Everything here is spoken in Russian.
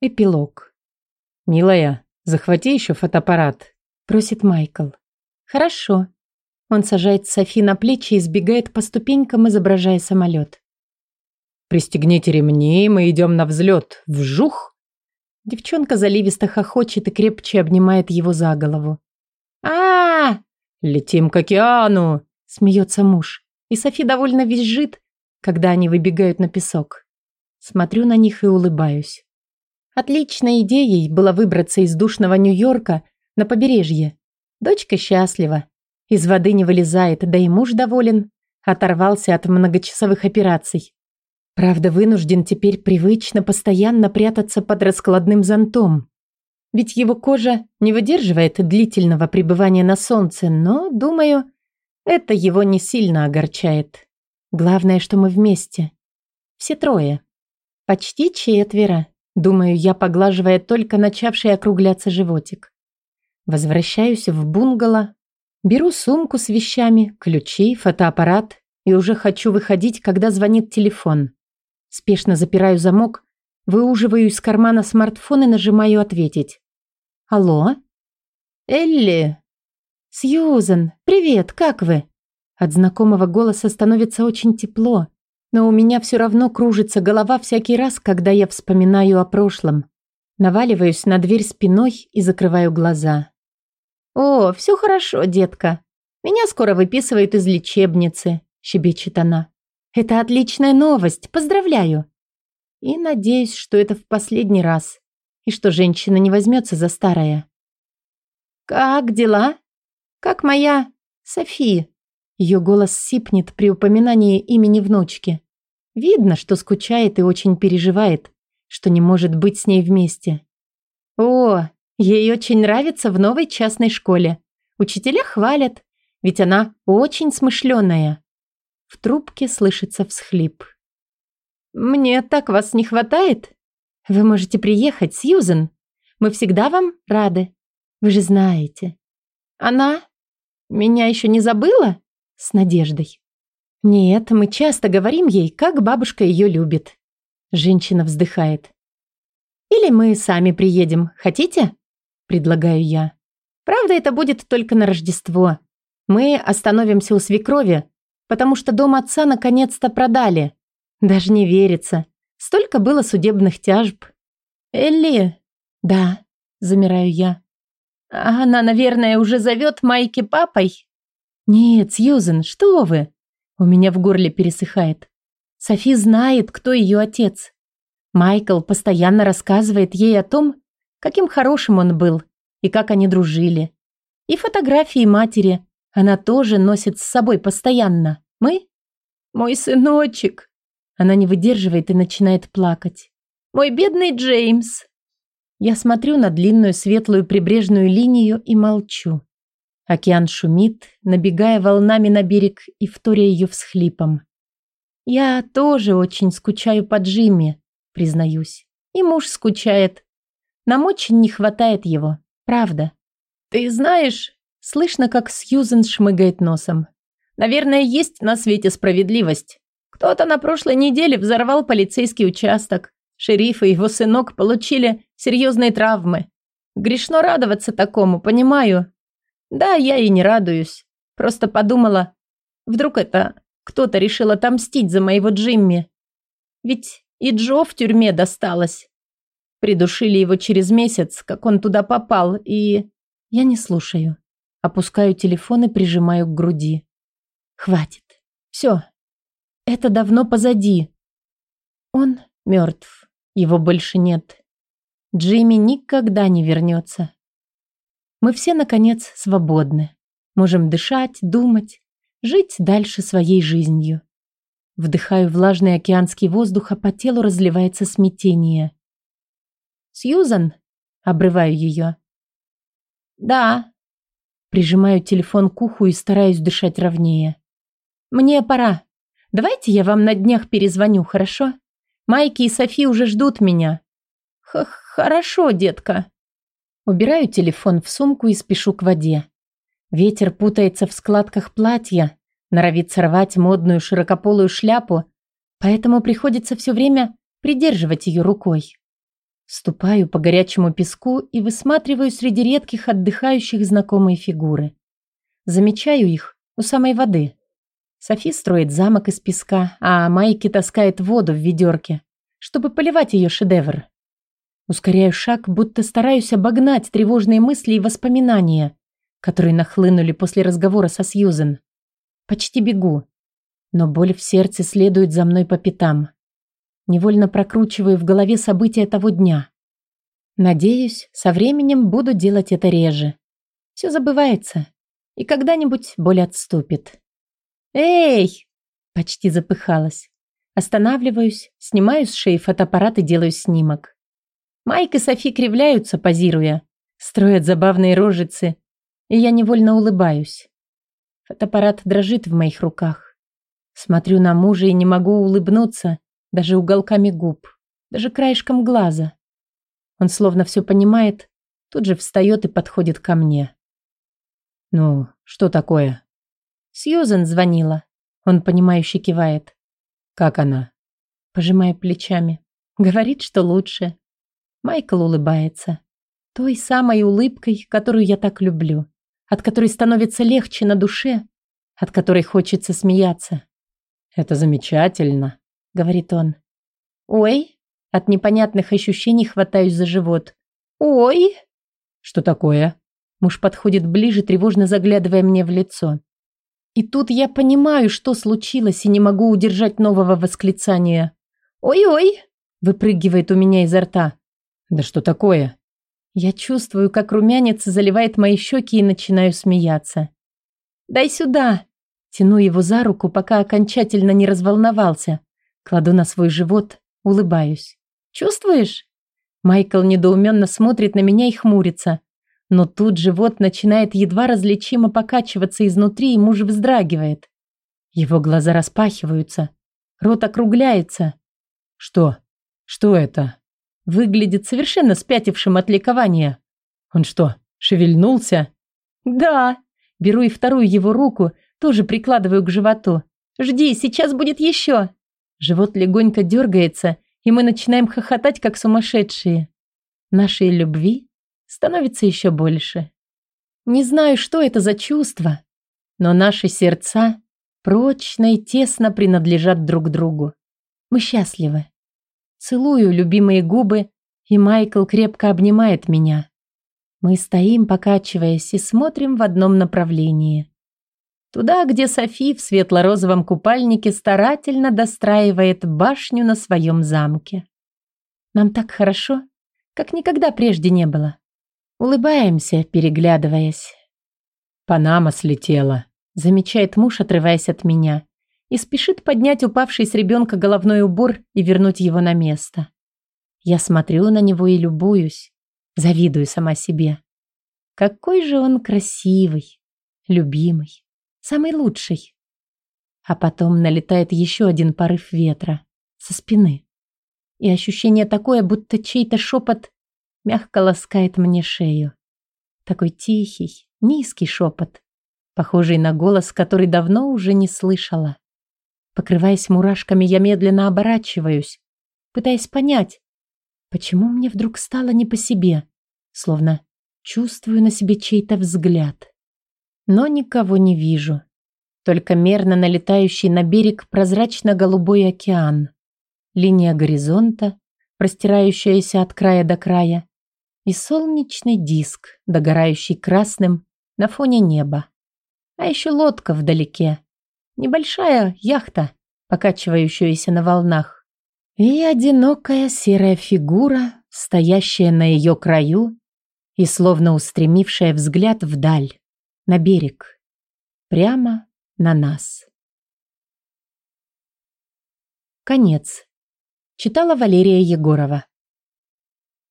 Эпилог. «Милая, захвати еще фотоаппарат», – просит Майкл. «Хорошо». Он сажает Софи на плечи и сбегает по ступенькам, изображая самолет. «Пристегните ремни, мы идем на взлет. Вжух!» Девчонка заливисто хохочет и крепче обнимает его за голову. а, -а, -а «Летим к океану!» – смеется муж. И Софи довольно визжит, когда они выбегают на песок. Смотрю на них и улыбаюсь. Отличной идеей было выбраться из душного Нью-Йорка на побережье. Дочка счастлива. Из воды не вылезает, да и муж доволен. Оторвался от многочасовых операций. Правда, вынужден теперь привычно постоянно прятаться под раскладным зонтом. Ведь его кожа не выдерживает длительного пребывания на солнце, но, думаю, это его не сильно огорчает. Главное, что мы вместе. Все трое. Почти четверо, думаю я, поглаживая только начавший округляться животик. Возвращаюсь в бунгало, беру сумку с вещами, ключи, фотоаппарат и уже хочу выходить, когда звонит телефон. Спешно запираю замок, выуживаю из кармана смартфон и нажимаю «Ответить». «Алло?» «Элли?» «Сьюзен, привет, как вы?» От знакомого голоса становится очень тепло, но у меня все равно кружится голова всякий раз, когда я вспоминаю о прошлом. Наваливаюсь на дверь спиной и закрываю глаза. «О, все хорошо, детка. Меня скоро выписывают из лечебницы», – щебечет она. «Это отличная новость, поздравляю!» И надеюсь, что это в последний раз, и что женщина не возьмется за старое. «Как дела? Как моя Софи?» Ее голос сипнет при упоминании имени внучки. Видно, что скучает и очень переживает, что не может быть с ней вместе. О, ей очень нравится в новой частной школе. Учителя хвалят, ведь она очень смышленая. В трубке слышится всхлип. «Мне так вас не хватает? Вы можете приехать, Сьюзен. Мы всегда вам рады. Вы же знаете. Она меня еще не забыла?» С надеждой. «Нет, мы часто говорим ей, как бабушка ее любит». Женщина вздыхает. «Или мы сами приедем, хотите?» Предлагаю я. «Правда, это будет только на Рождество. Мы остановимся у свекрови, потому что дом отца наконец-то продали. Даже не верится. Столько было судебных тяжб». «Элли?» «Да», замираю я. «Она, наверное, уже зовет Майки папой?» «Нет, Сьюзен, что вы?» У меня в горле пересыхает. Софи знает, кто ее отец. Майкл постоянно рассказывает ей о том, каким хорошим он был и как они дружили. И фотографии матери она тоже носит с собой постоянно. Мы? Мой сыночек. Она не выдерживает и начинает плакать. Мой бедный Джеймс. Я смотрю на длинную светлую прибрежную линию и молчу. Океан шумит, набегая волнами на берег и вторя ее всхлипом. Я тоже очень скучаю по Джимми, признаюсь. И муж скучает. Нам очень не хватает его, правда. Ты знаешь, слышно, как Сьюзен шмыгает носом. Наверное, есть на свете справедливость. Кто-то на прошлой неделе взорвал полицейский участок. Шериф и его сынок получили серьезные травмы. Грешно радоваться такому, понимаю, да, я и не радуюсь. Просто подумала, вдруг это кто-то решил отомстить за моего Джимми. Ведь и Джо в тюрьме досталось. Придушили его через месяц, как он туда попал, и... Я не слушаю. Опускаю телефон и прижимаю к груди. Хватит. Все. Это давно позади. Он мертв. Его больше нет. Джимми никогда не вернется. Мы все, наконец, свободны. Можем дышать, думать, жить дальше своей жизнью. Вдыхаю влажный океанский воздух, а по телу разливается смятение. «Сьюзан?» — обрываю ее. «Да». Прижимаю телефон к уху и стараюсь дышать ровнее. «Мне пора. Давайте я вам на днях перезвоню, хорошо? Майки и Софи уже ждут меня». Х «Хорошо, детка». Убираю телефон в сумку и спешу к воде. Ветер путается в складках платья, норовит сорвать модную широкополую шляпу, поэтому приходится все время придерживать ее рукой. Ступаю по горячему песку и высматриваю среди редких отдыхающих знакомые фигуры. Замечаю их у самой воды. Софи строит замок из песка, а Майки таскает воду в ведерке, чтобы поливать ее шедевр. Ускоряю шаг, будто стараюсь обогнать тревожные мысли и воспоминания, которые нахлынули после разговора со Сьюзен. Почти бегу, но боль в сердце следует за мной по пятам. Невольно прокручиваю в голове события того дня. Надеюсь, со временем буду делать это реже. Все забывается, и когда-нибудь боль отступит. «Эй!» – почти запыхалась. Останавливаюсь, снимаю с шеи фотоаппарат и делаю снимок. Майк и Софи кривляются, позируя, строят забавные рожицы, и я невольно улыбаюсь. Фотоаппарат дрожит в моих руках. Смотрю на мужа и не могу улыбнуться, даже уголками губ, даже краешком глаза. Он словно все понимает, тут же встает и подходит ко мне. «Ну, что такое?» Сьюзен звонила. Он, понимающе кивает. «Как она?» Пожимая плечами. Говорит, что лучше. Майкл улыбается. Той самой улыбкой, которую я так люблю. От которой становится легче на душе. От которой хочется смеяться. «Это замечательно», говорит он. Ой, от непонятных ощущений хватаюсь за живот. Ой! Что такое? Муж подходит ближе, тревожно заглядывая мне в лицо. И тут я понимаю, что случилось, и не могу удержать нового восклицания. «Ой-ой!» – выпрыгивает у меня изо рта. «Да что такое?» Я чувствую, как румянец заливает мои щеки и начинаю смеяться. «Дай сюда!» Тяну его за руку, пока окончательно не разволновался. Кладу на свой живот, улыбаюсь. «Чувствуешь?» Майкл недоуменно смотрит на меня и хмурится. Но тут живот начинает едва различимо покачиваться изнутри, и муж вздрагивает. Его глаза распахиваются. Рот округляется. «Что? Что это?» Выглядит совершенно спятившим от ликования. «Он что, шевельнулся?» «Да». Беру и вторую его руку, тоже прикладываю к животу. «Жди, сейчас будет еще!» Живот легонько дергается, и мы начинаем хохотать, как сумасшедшие. Нашей любви становится еще больше. Не знаю, что это за чувство, но наши сердца прочно и тесно принадлежат друг другу. Мы счастливы. Целую любимые губы, и Майкл крепко обнимает меня. Мы стоим, покачиваясь, и смотрим в одном направлении. Туда, где Софи в светло-розовом купальнике старательно достраивает башню на своем замке. Нам так хорошо, как никогда прежде не было. Улыбаемся, переглядываясь. «Панама слетела», — замечает муж, отрываясь от меня, и спешит поднять упавший с ребенка головной убор и вернуть его на место. Я смотрю на него и любуюсь, завидую сама себе. Какой же он красивый, любимый самый лучший. А потом налетает еще один порыв ветра со спины. И ощущение такое, будто чей-то шепот мягко ласкает мне шею. Такой тихий, низкий шепот, похожий на голос, который давно уже не слышала. Покрываясь мурашками, я медленно оборачиваюсь, пытаясь понять, почему мне вдруг стало не по себе, словно чувствую на себе чей-то взгляд но никого не вижу. Только мерно налетающий на берег прозрачно-голубой океан, линия горизонта, простирающаяся от края до края, и солнечный диск, догорающий красным на фоне неба. А еще лодка вдалеке, небольшая яхта, покачивающаяся на волнах, и одинокая серая фигура, стоящая на ее краю и словно устремившая взгляд вдаль на берег, прямо на нас. Конец. Читала Валерия Егорова.